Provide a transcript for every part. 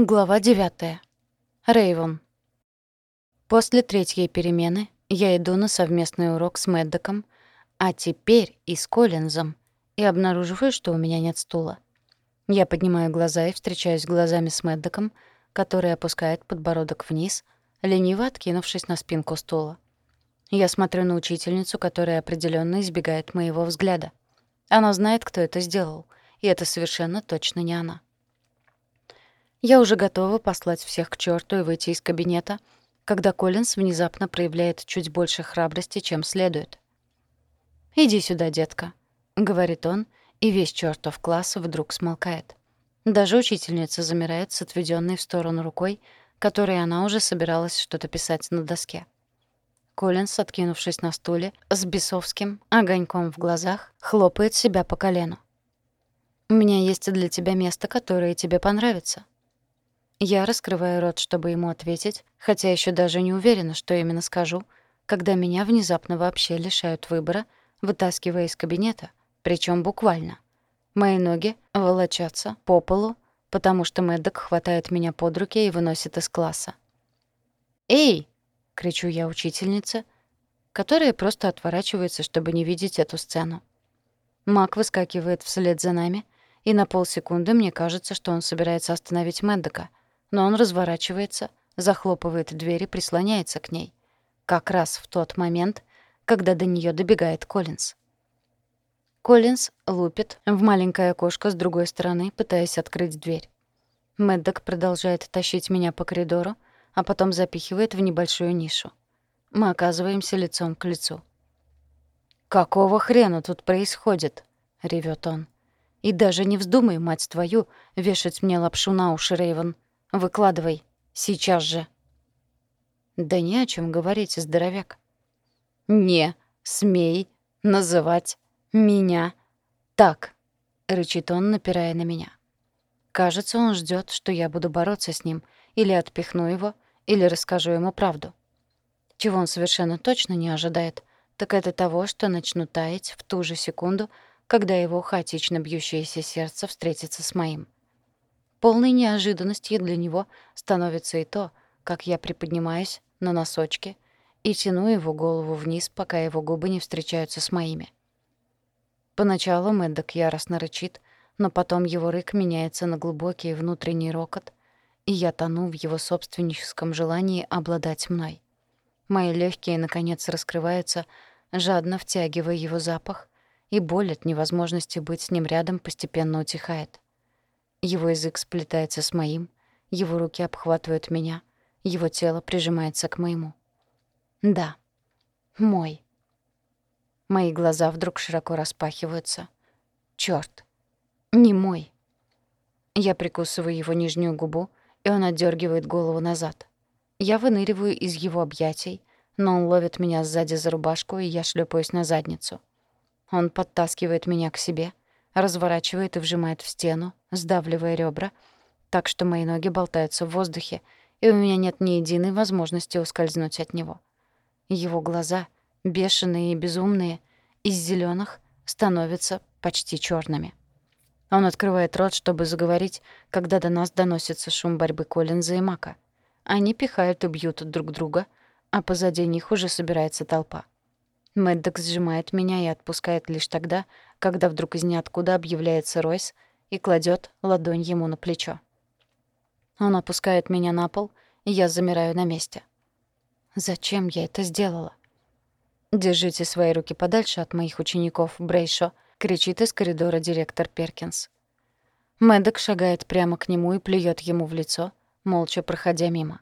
Глава 9. Рейвон. После третьей перемены я иду на совместный урок с Мэддоком, а теперь и с Коллинзом, и обнаруживаю, что у меня нет стула. Я поднимаю глаза и встречаюсь глазами с Мэддоком, который опускает подбородок вниз, лениво откинувшись на спинку стула. Я смотрю на учительницу, которая определенно избегает моего взгляда. Она знает, кто это сделал, и это совершенно точно не она. Я уже готова послать всех к чёрту и выйти из кабинета, когда Коллинз внезапно проявляет чуть больше храбрости, чем следует. «Иди сюда, детка», — говорит он, и весь чёртов класс вдруг смолкает. Даже учительница замирает с отведённой в сторону рукой, которой она уже собиралась что-то писать на доске. Коллинз, откинувшись на стуле, с бесовским огоньком в глазах, хлопает себя по колену. «У меня есть для тебя место, которое тебе понравится», я раскрываю рот, чтобы ему ответить, хотя еще даже не уверена, что именно скажу, когда меня внезапно вообще лишают выбора, вытаскивая из кабинета, причем буквально. Мои ноги волочатся по полу, потому что Мэддок хватает меня под руки и выносит из класса. «Эй!» — кричу я учительнице, которая просто отворачивается, чтобы не видеть эту сцену. Мак выскакивает вслед за нами, и на полсекунды мне кажется, что он собирается остановить Мэддока — но он разворачивается, захлопывает дверь и прислоняется к ней. Как раз в тот момент, когда до нее добегает Коллинз. Коллинз лупит в маленькое окошко с другой стороны, пытаясь открыть дверь. Мэддок продолжает тащить меня по коридору, а потом запихивает в небольшую нишу. Мы оказываемся лицом к лицу. «Какого хрена тут происходит?» — ревет он. «И даже не вздумай, мать твою, вешать мне лапшу на уши, Рейвен. Выкладывай. Сейчас же. Да не о чем говорить, здоровяк. Не смей называть меня так, рычит он, напирая на меня. Кажется, он ждет, что я буду бороться с ним, или отпихну его, или расскажу ему правду. Чего он совершенно точно не ожидает, так это того, что начну таять в ту же секунду, когда его хаотично бьющееся сердце встретится с моим. Полной неожиданностью для него становится и то, как я приподнимаюсь на носочки и тяну его голову вниз, пока его губы не встречаются с моими. Поначалу Мэддок яростно рычит, но потом его рык меняется на глубокий внутренний рокот, и я тону в его собственническом желании обладать мной. Мои легкие наконец раскрываются, жадно втягивая его запах, и боль от невозможности быть с ним рядом постепенно утихает. Его язык сплетается с моим, его руки обхватывают меня, его тело прижимается к моему. Да, мой. Мои глаза вдруг широко распахиваются. Чёрт, не мой. Я прикусываю его нижнюю губу, и он отдергивает голову назад. Я выныриваю из его объятий, но он ловит меня сзади за рубашку, и я шлепаюсь на задницу. Он подтаскивает меня к себе, разворачивает и вжимает в стену, сдавливая ребра, так что мои ноги болтаются в воздухе, и у меня нет ни единой возможности ускользнуть от него. Его глаза, бешеные и безумные, из зеленых становятся почти черными. Он открывает рот, чтобы заговорить, когда до нас доносится шум борьбы Коллинза и Мака. Они пихают и бьют друг друга, а позади них уже собирается толпа. Мэддок сжимает меня и отпускает лишь тогда, когда вдруг из ниоткуда объявляется Ройс и кладет ладонь ему на плечо. Он опускает меня на пол, и я замираю на месте. Зачем я это сделала? «Держите свои руки подальше от моих учеников, Брейшо», — кричит из коридора директор Перкинс. Мэддок шагает прямо к нему и плюет ему в лицо, молча проходя мимо.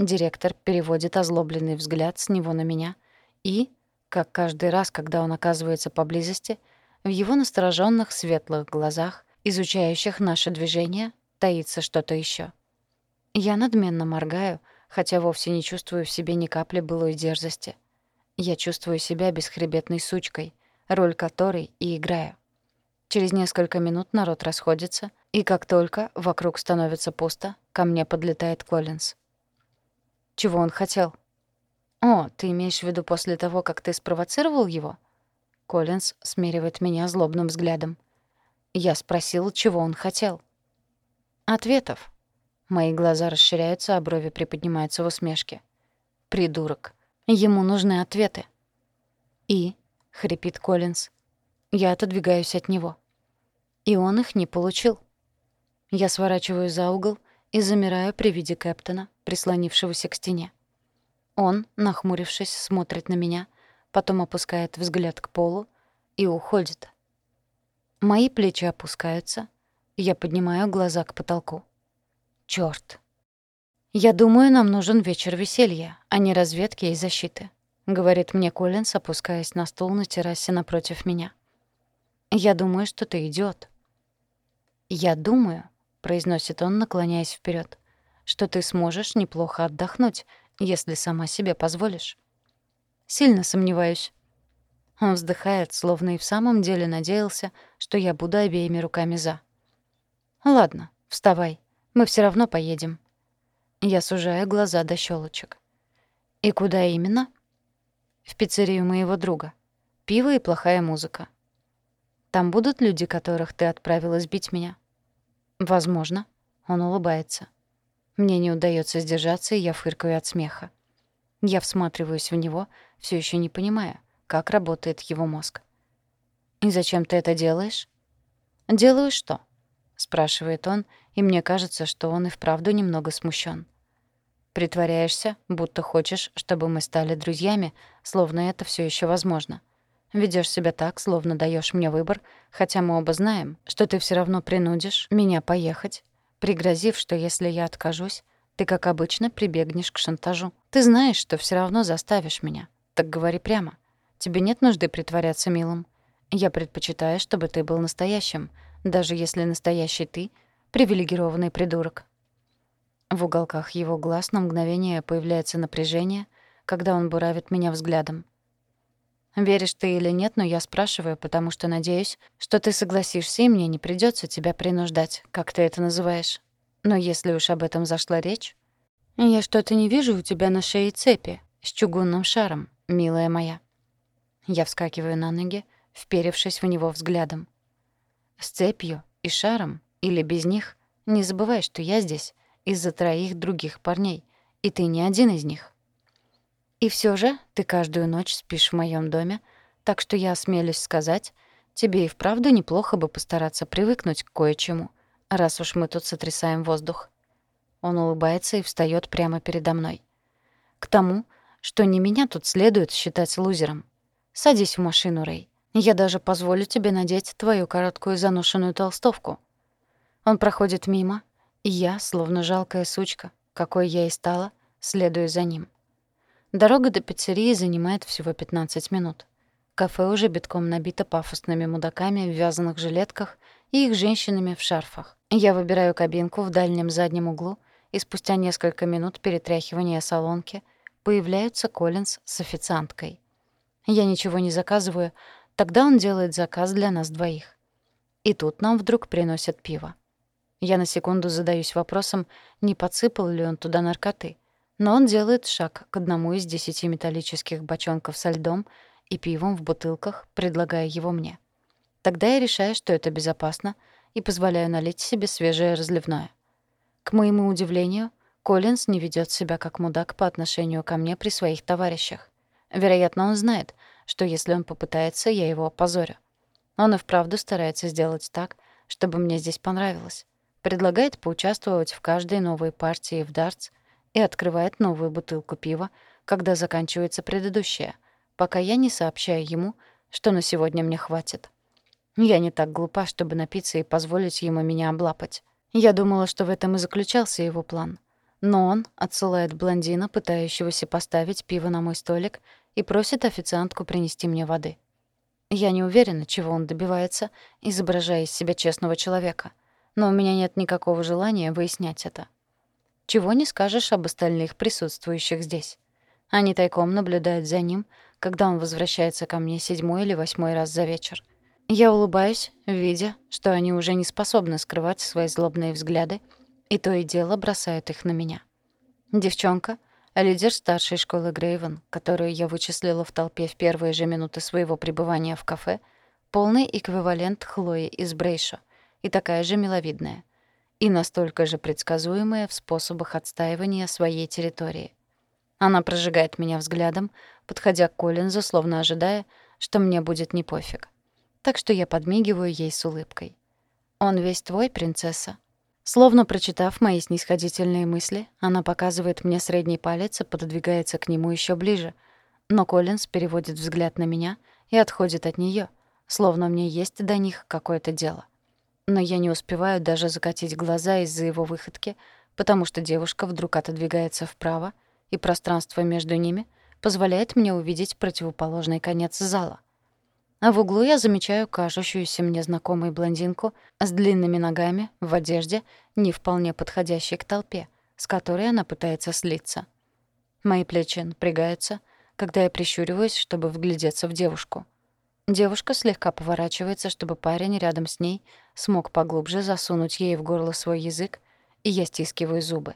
Директор переводит озлобленный взгляд с него на меня и, как каждый раз, когда он оказывается поблизости, в его настороженных светлых глазах, изучающих наше движение, таится что-то еще. Я надменно моргаю, хотя вовсе не чувствую в себе ни капли былой дерзости. Я чувствую себя бесхребетной сучкой, роль которой и играю. Через несколько минут народ расходится, и как только вокруг становится пусто, ко мне подлетает Коллинз. Чего он хотел? «О, ты имеешь в виду после того, как ты спровоцировал его?» Коллинз смеривает меня злобным взглядом. Я спросил, чего он хотел. Ответов. Мои глаза расширяются, а брови приподнимаются в усмешке. Придурок. Ему нужны ответы. «И?» — хрипит Коллинз. Я отодвигаюсь от него. И он их не получил. Я сворачиваю за угол и замираю при виде Кэптона, прислонившегося к стене. Он, нахмурившись, смотрит на меня, потом опускает взгляд к полу и уходит. Мои плечи опускаются, я поднимаю глаза к потолку. Чёрт. «Я думаю, нам нужен вечер веселья, а не разведки и защиты», — говорит мне Коллинс, опускаясь на стул на террасе напротив меня. «Я думаю, что ты идиот». «Я думаю», — произносит он, наклоняясь вперед, «что ты сможешь неплохо отдохнуть, если сама себе позволишь». «Сильно сомневаюсь». Он вздыхает, словно и в самом деле надеялся, что я буду обеими руками «за». «Ладно, вставай. Мы все равно поедем». Я сужаю глаза до щелочек. «И куда именно?» «В пиццерию моего друга. Пиво и плохая музыка. Там будут люди, которых ты отправила сбить меня?» «Возможно». Он улыбается. Мне не удается сдержаться, и я фыркаю от смеха. Я всматриваюсь в него, все еще не понимая, как работает его мозг. «И зачем ты это делаешь?» «Делаю что?» — спрашивает он, и мне кажется, что он и вправду немного смущен. Притворяешься, будто хочешь, чтобы мы стали друзьями, словно это все еще возможно. Ведёшь себя так, словно даёшь мне выбор, хотя мы оба знаем, что ты все равно принудишь меня поехать, пригрозив, что если я откажусь, ты, как обычно, прибегнешь к шантажу. Ты знаешь, что все равно заставишь меня. Так говори прямо. Тебе нет нужды притворяться милым. Я предпочитаю, чтобы ты был настоящим, даже если настоящий ты — Привилегированный придурок. В уголках его глаз на мгновение появляется напряжение, когда он буравит меня взглядом. Веришь ты или нет, но я спрашиваю, потому что надеюсь, что ты согласишься, и мне не придется тебя принуждать, как ты это называешь. Но если уж об этом зашла речь... Я что-то не вижу у тебя на шее цепи с чугунным шаром, милая моя. Я вскакиваю на ноги, вперевшись в него взглядом. С цепью и шаром или без них, не забывай, что я здесь из-за троих других парней, и ты не один из них. И все же ты каждую ночь спишь в моем доме, так что я осмелюсь сказать, тебе и вправду неплохо бы постараться привыкнуть к кое-чему, раз уж мы тут сотрясаем воздух. Он улыбается и встает прямо передо мной. К тому, что не меня тут следует считать лузером. Садись в машину, Рэй. Я даже позволю тебе надеть твою короткую заношенную толстовку. Он проходит мимо, и я, словно жалкая сучка, какой я и стала, следую за ним. Дорога до пиццерии занимает всего 15 минут. Кафе уже битком набито пафосными мудаками в вязаных жилетках их женщинами в шарфах. Я выбираю кабинку в дальнем заднем углу, и спустя несколько минут перетряхивания салонки появляются Коллинз с официанткой. Я ничего не заказываю, тогда он делает заказ для нас двоих. И тут нам вдруг приносят пиво. Я на секунду задаюсь вопросом, не подсыпал ли он туда наркоты. Но он делает шаг к одному из десяти металлических бочонков со льдом и пивом в бутылках, предлагая его мне. Тогда я решаю, что это безопасно, и позволяю налить себе свежее разливное. К моему удивлению, Коллинз не ведет себя как мудак по отношению ко мне при своих товарищах. Вероятно, он знает, что если он попытается, я его опозорю. Он и вправду старается сделать так, чтобы мне здесь понравилось предлагает поучаствовать в каждой новой партии в дартс и открывает новую бутылку пива, когда заканчивается предыдущая, пока я не сообщаю ему, что на сегодня мне хватит. Я не так глупа, чтобы напиться и позволить ему меня облапать. Я думала, что в этом и заключался его план. Но он отсылает блондина, пытающегося поставить пиво на мой столик, и просит официантку принести мне воды. Я не уверена, чего он добивается, изображая из себя честного человека — но у меня нет никакого желания выяснять это. Чего не скажешь об остальных присутствующих здесь. Они тайком наблюдают за ним, когда он возвращается ко мне седьмой или восьмой раз за вечер. Я улыбаюсь, видя, что они уже не способны скрывать свои злобные взгляды, и то и дело бросают их на меня. Девчонка, лидер старшей школы Грейвен, которую я вычислила в толпе в первые же минуты своего пребывания в кафе, полный эквивалент Хлои из Брейшо — и такая же миловидная. и настолько же предсказуемая в способах отстаивания своей территории. Она прожигает меня взглядом, подходя к Коллинзу, словно ожидая, что мне будет не пофиг. Так что я подмигиваю ей с улыбкой. «Он весь твой, принцесса?» Словно прочитав мои снисходительные мысли, она показывает мне средний палец и пододвигается к нему еще ближе. Но Коллинз переводит взгляд на меня и отходит от нее, словно мне есть до них какое-то дело. Но я не успеваю даже закатить глаза из-за его выходки, потому что девушка вдруг отодвигается вправо, и пространство между ними позволяет мне увидеть противоположный конец зала. А в углу я замечаю кажущуюся мне знакомой блондинку с длинными ногами в одежде, не вполне подходящей к толпе, с которой она пытается слиться. Мои плечи напрягаются, когда я прищуриваюсь, чтобы вглядеться в девушку. Девушка слегка поворачивается, чтобы парень рядом с ней смог поглубже засунуть ей в горло свой язык, и я стискиваю зубы.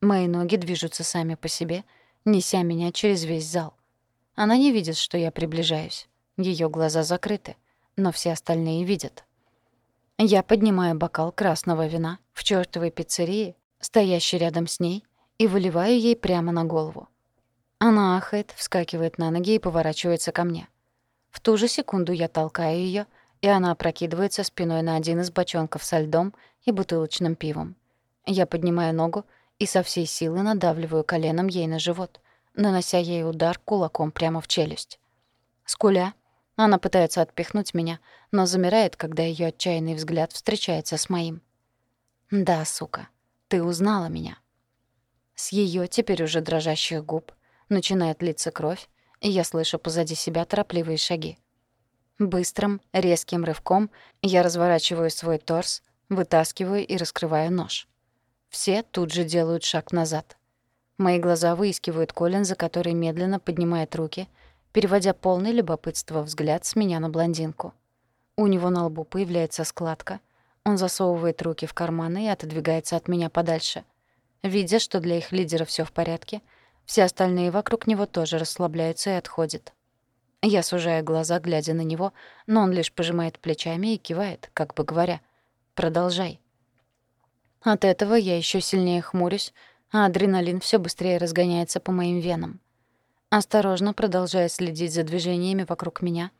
Мои ноги движутся сами по себе, неся меня через весь зал. Она не видит, что я приближаюсь. Ее глаза закрыты, но все остальные видят. Я поднимаю бокал красного вина в чёртовой пиццерии, стоящей рядом с ней, и выливаю ей прямо на голову. Она ахает, вскакивает на ноги и поворачивается ко мне. В ту же секунду я толкаю её, и она опрокидывается спиной на один из бочонков со льдом и бутылочным пивом. Я поднимаю ногу и со всей силы надавливаю коленом ей на живот, нанося ей удар кулаком прямо в челюсть. Скуля, она пытается отпихнуть меня, но замирает, когда её отчаянный взгляд встречается с моим. «Да, сука, ты узнала меня». С её теперь уже дрожащих губ начинает литься кровь, и я слышу позади себя торопливые шаги. Быстрым, резким рывком я разворачиваю свой торс, вытаскиваю и раскрываю нож. Все тут же делают шаг назад. Мои глаза выискивают Коллинза, который медленно поднимает руки — переводя полный любопытство взгляд с меня на блондинку. У него на лбу появляется складка. Он засовывает руки в карманы и отодвигается от меня подальше. Видя, что для их лидера все в порядке, все остальные вокруг него тоже расслабляются и отходят. Я сужаю глаза, глядя на него, но он лишь пожимает плечами и кивает, как бы говоря «продолжай». От этого я еще сильнее хмурюсь, а адреналин все быстрее разгоняется по моим венам. Осторожно, продолжая следить за движениями вокруг меня,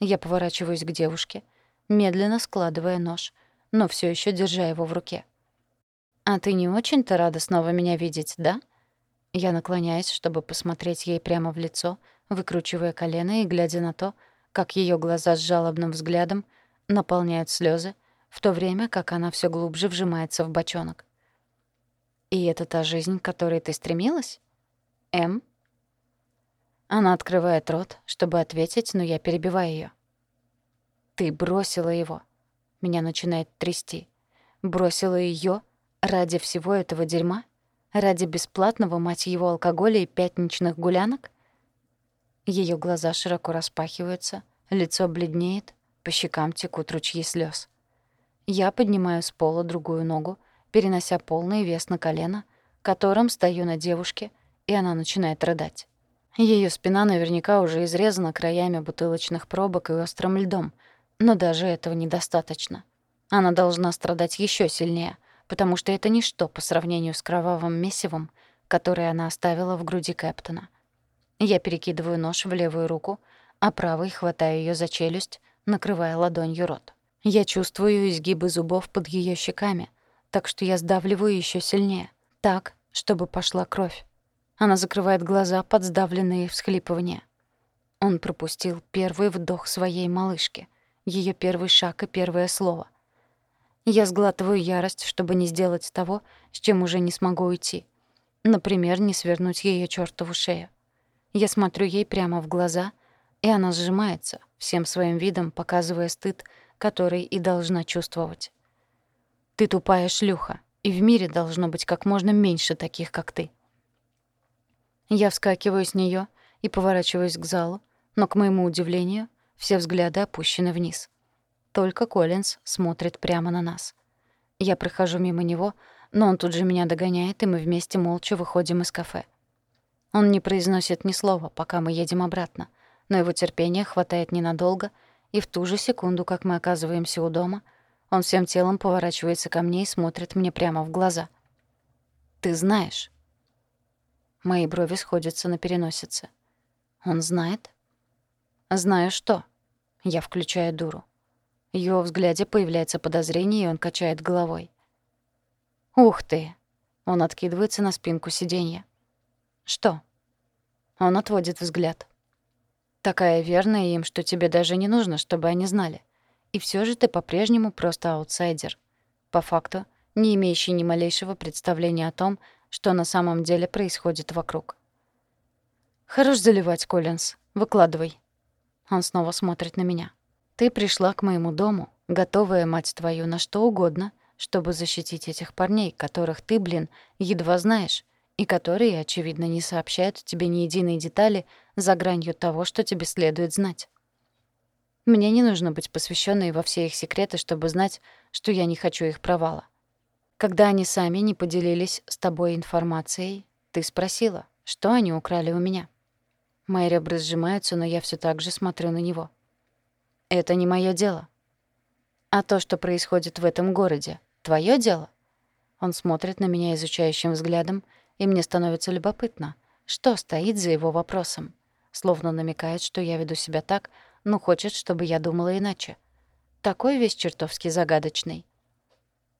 я поворачиваюсь к девушке, медленно складывая нож, но все еще держа его в руке. «А ты не очень-то рада снова меня видеть, да?» Я наклоняюсь, чтобы посмотреть ей прямо в лицо, выкручивая колено и глядя на то, как ее глаза с жалобным взглядом наполняют слезы, в то время как она все глубже вжимается в бочонок. «И это та жизнь, к которой ты стремилась?» «М?» Она открывает рот, чтобы ответить, но я перебиваю ее. «Ты бросила его». Меня начинает трясти. «Бросила ее ради всего этого дерьма? Ради бесплатного, мать его, алкоголя и пятничных гулянок?» Ее глаза широко распахиваются, лицо бледнеет, по щекам текут ручьи слез. Я поднимаю с пола другую ногу, перенося полный вес на колено, которым стою на девушке, и она начинает рыдать. Ее спина наверняка уже изрезана краями бутылочных пробок и острым льдом, но даже этого недостаточно. Она должна страдать еще сильнее, потому что это ничто по сравнению с кровавым месивом, которое она оставила в груди Кэптона. Я перекидываю нож в левую руку, а правой хватаю ее за челюсть, накрывая ладонью рот. Я чувствую изгибы зубов под ее щеками, так что я сдавливаю еще сильнее, так, чтобы пошла кровь. Она закрывает глаза под сдавленные всхлипывания. Он пропустил первый вдох своей малышки, ее первый шаг и первое слово. Я сглатываю ярость, чтобы не сделать того, с чем уже не смогу уйти. Например, не свернуть ее чёртову шею. Я смотрю ей прямо в глаза, и она сжимается, всем своим видом показывая стыд, который и должна чувствовать. «Ты тупая шлюха, и в мире должно быть как можно меньше таких, как ты». Я вскакиваю с неё и поворачиваюсь к залу, но, к моему удивлению, все взгляды опущены вниз. Только Коллинз смотрит прямо на нас. Я прохожу мимо него, но он тут же меня догоняет, и мы вместе молча выходим из кафе. Он не произносит ни слова, пока мы едем обратно, но его терпения хватает ненадолго, и в ту же секунду, как мы оказываемся у дома, Он всем телом поворачивается ко мне и смотрит мне прямо в глаза. «Ты знаешь». Мои брови сходятся на переносице. «Он знает?» «Знаю что?» Я включаю дуру. В его взгляде появляется подозрение, и он качает головой. «Ух ты!» Он откидывается на спинку сиденья. «Что?» Он отводит взгляд. «Такая верная им, что тебе даже не нужно, чтобы они знали. И все же ты по-прежнему просто аутсайдер. По факту, не имеющий ни малейшего представления о том, что на самом деле происходит вокруг. «Хорош заливать, Коллинз. Выкладывай». Он снова смотрит на меня. «Ты пришла к моему дому, готовая, мать твою, на что угодно, чтобы защитить этих парней, которых ты, блин, едва знаешь, и которые, очевидно, не сообщают тебе ни единой детали за гранью того, что тебе следует знать. Мне не нужно быть посвященной во все их секреты, чтобы знать, что я не хочу их провала. Когда они сами не поделились с тобой информацией, ты спросила, что они украли у меня. Мои ребра сжимаются, но я все так же смотрю на него. Это не мое дело. А то, что происходит в этом городе, твое дело? Он смотрит на меня изучающим взглядом, и мне становится любопытно, что стоит за его вопросом. Словно намекает, что я веду себя так, но хочет, чтобы я думала иначе. Такой весь чертовски загадочный.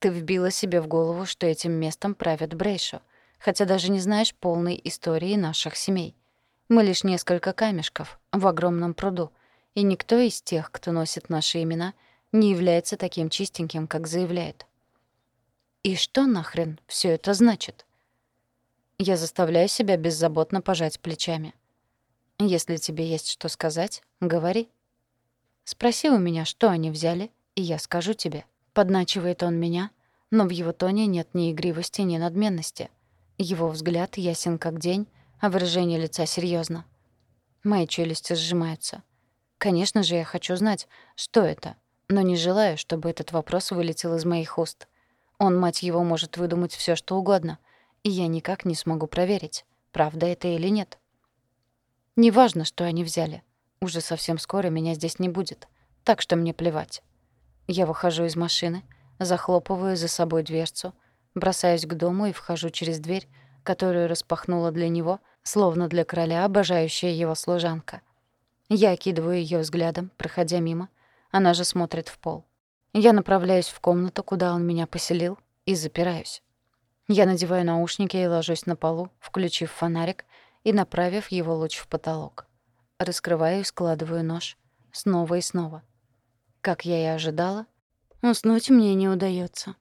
Ты вбила себе в голову, что этим местом правят Брейшо, хотя даже не знаешь полной истории наших семей. Мы лишь несколько камешков в огромном пруду, и никто из тех, кто носит наши имена, не является таким чистеньким, как заявляет. И что нахрен все это значит? Я заставляю себя беззаботно пожать плечами. Если тебе есть что сказать, говори. Спроси у меня, что они взяли, и я скажу тебе. Подначивает он меня, но в его тоне нет ни игривости, ни надменности. Его взгляд ясен как день, а выражение лица серьезно. Мои челюсти сжимаются. Конечно же, я хочу знать, что это, но не желаю, чтобы этот вопрос вылетел из моих уст. Он, мать его, может выдумать все, что угодно, и я никак не смогу проверить, правда это или нет. Неважно, что они взяли. Уже совсем скоро меня здесь не будет, так что мне плевать. Я выхожу из машины, захлопываю за собой дверцу, бросаюсь к дому и вхожу через дверь, которую распахнула для него, словно для короля, обожающая его служанка. Я окидываю ее взглядом, проходя мимо. Она же смотрит в пол. Я направляюсь в комнату, куда он меня поселил, и запираюсь. Я надеваю наушники и ложусь на полу, включив фонарик и направив его луч в потолок. Раскрываю и складываю нож. Снова и снова. Как я и ожидала, уснуть мне не удается.